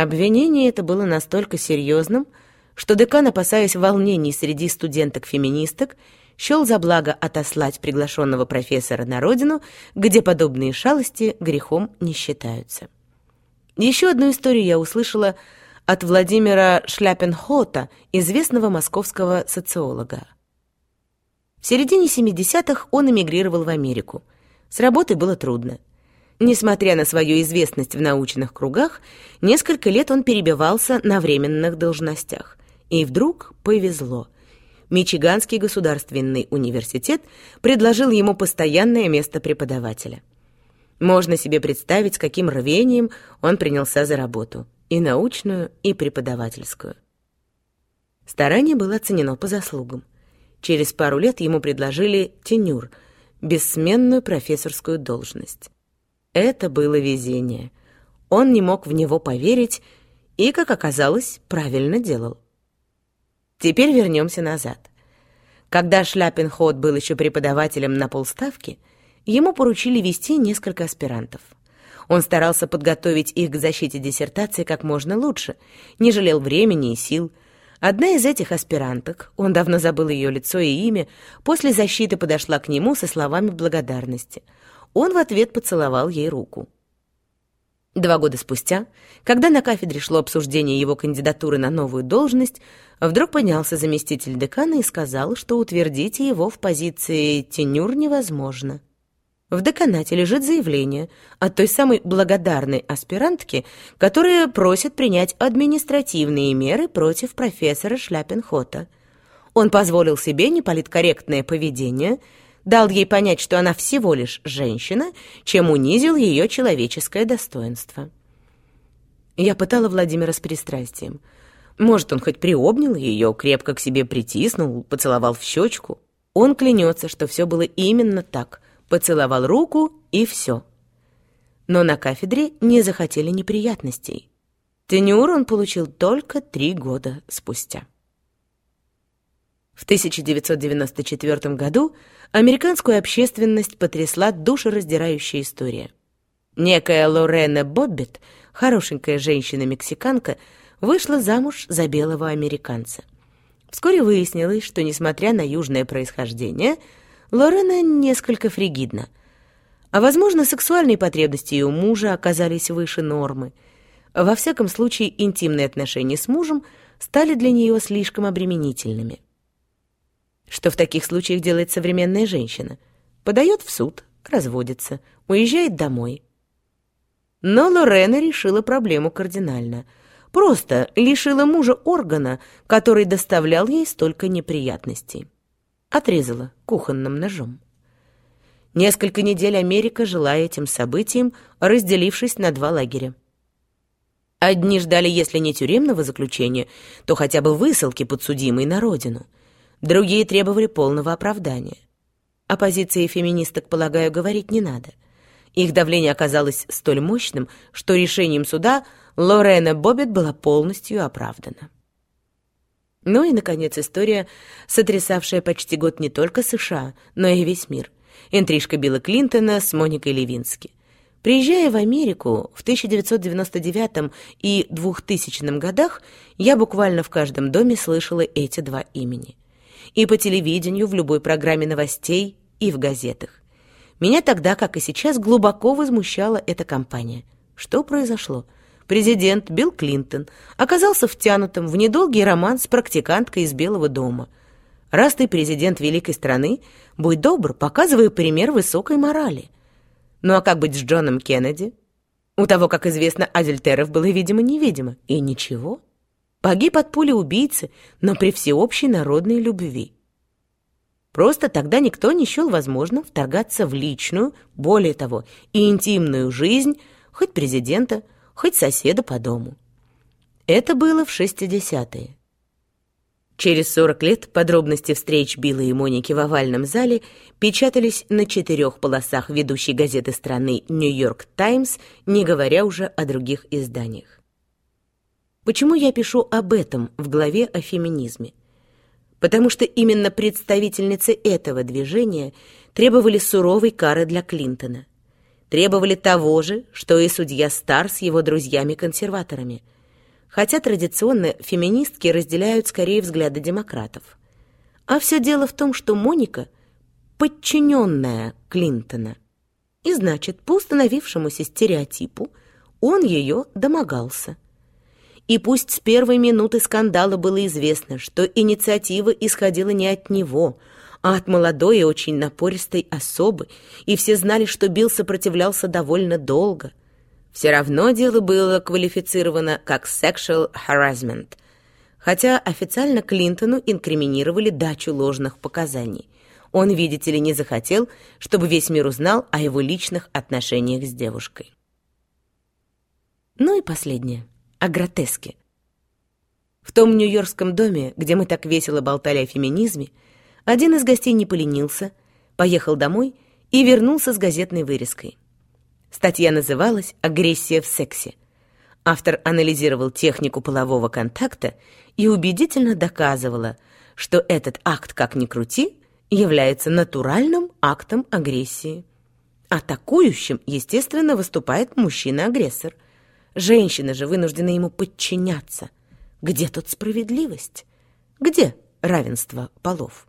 Обвинение это было настолько серьезным, что декан, опасаясь волнений среди студенток-феминисток, счел за благо отослать приглашенного профессора на родину, где подобные шалости грехом не считаются. Еще одну историю я услышала от Владимира Шляпенхота, известного московского социолога. В середине 70-х он эмигрировал в Америку. С работой было трудно. Несмотря на свою известность в научных кругах, несколько лет он перебивался на временных должностях. И вдруг повезло. Мичиганский государственный университет предложил ему постоянное место преподавателя. Можно себе представить, с каким рвением он принялся за работу, и научную, и преподавательскую. Старание было оценено по заслугам. Через пару лет ему предложили тенюр, бессменную профессорскую должность. Это было везение. Он не мог в него поверить и, как оказалось, правильно делал. Теперь вернемся назад. Когда Шляпенхот был еще преподавателем на полставки, ему поручили вести несколько аспирантов. Он старался подготовить их к защите диссертации как можно лучше, не жалел времени и сил. Одна из этих аспиранток, он давно забыл ее лицо и имя, после защиты подошла к нему со словами благодарности — он в ответ поцеловал ей руку. Два года спустя, когда на кафедре шло обсуждение его кандидатуры на новую должность, вдруг поднялся заместитель декана и сказал, что утвердить его в позиции тенюр невозможно. В деканате лежит заявление от той самой благодарной аспирантки, которая просит принять административные меры против профессора Шляпенхота. Он позволил себе неполиткорректное поведение – дал ей понять, что она всего лишь женщина, чем унизил ее человеческое достоинство. Я пытала Владимира с пристрастием. Может, он хоть приобнял ее, крепко к себе притиснул, поцеловал в щечку. Он клянется, что все было именно так. Поцеловал руку и все. Но на кафедре не захотели неприятностей. Тенюр он получил только три года спустя. В 1994 году американскую общественность потрясла душераздирающая история. Некая Лорена Боббит, хорошенькая женщина-мексиканка, вышла замуж за белого американца. Вскоре выяснилось, что, несмотря на южное происхождение, Лорена несколько фригидна. А, возможно, сексуальные потребности ее мужа оказались выше нормы. Во всяком случае, интимные отношения с мужем стали для нее слишком обременительными. Что в таких случаях делает современная женщина? Подает в суд, разводится, уезжает домой. Но Лорена решила проблему кардинально. Просто лишила мужа органа, который доставлял ей столько неприятностей. Отрезала кухонным ножом. Несколько недель Америка жила этим событием, разделившись на два лагеря. Одни ждали, если не тюремного заключения, то хотя бы высылки подсудимой на родину — Другие требовали полного оправдания. О позиции феминисток, полагаю, говорить не надо. Их давление оказалось столь мощным, что решением суда Лорена Боббит была полностью оправдана. Ну и, наконец, история, сотрясавшая почти год не только США, но и весь мир. Интрижка Билла Клинтона с Моникой Левински. Приезжая в Америку в 1999 и 2000 годах, я буквально в каждом доме слышала эти два имени и по телевидению, в любой программе новостей и в газетах. Меня тогда, как и сейчас, глубоко возмущала эта кампания. Что произошло? Президент Билл Клинтон оказался втянутым в недолгий роман с практиканткой из Белого дома. Раз ты президент великой страны, будь добр, показывай пример высокой морали. Ну а как быть с Джоном Кеннеди? У того, как известно, адюльтеров было видимо-невидимо. И ничего. Погиб от пули убийцы, но при всеобщей народной любви. Просто тогда никто не счел возможным вторгаться в личную, более того, и интимную жизнь хоть президента, хоть соседа по дому. Это было в 60-е. Через 40 лет подробности встреч Билла и Моники в овальном зале печатались на четырех полосах ведущей газеты страны «Нью-Йорк Таймс», не говоря уже о других изданиях. Почему я пишу об этом в главе о феминизме? Потому что именно представительницы этого движения требовали суровой кары для Клинтона. Требовали того же, что и судья Стар с его друзьями-консерваторами. хотя традиционно феминистки разделяют скорее взгляды демократов. А все дело в том, что Моника — подчиненная Клинтона. И значит, по установившемуся стереотипу он ее домогался. И пусть с первой минуты скандала было известно, что инициатива исходила не от него, а от молодой и очень напористой особы, и все знали, что Билл сопротивлялся довольно долго. Все равно дело было квалифицировано как sexual harassment, хотя официально Клинтону инкриминировали дачу ложных показаний. Он, видите ли, не захотел, чтобы весь мир узнал о его личных отношениях с девушкой. Ну и последнее, о гротеске. В том нью-йоркском доме, где мы так весело болтали о феминизме, один из гостей не поленился, поехал домой и вернулся с газетной вырезкой. Статья называлась «Агрессия в сексе». Автор анализировал технику полового контакта и убедительно доказывала, что этот акт, как ни крути, является натуральным актом агрессии. Атакующим, естественно, выступает мужчина-агрессор. Женщина же вынуждена ему подчиняться. Где тут справедливость? Где равенство полов?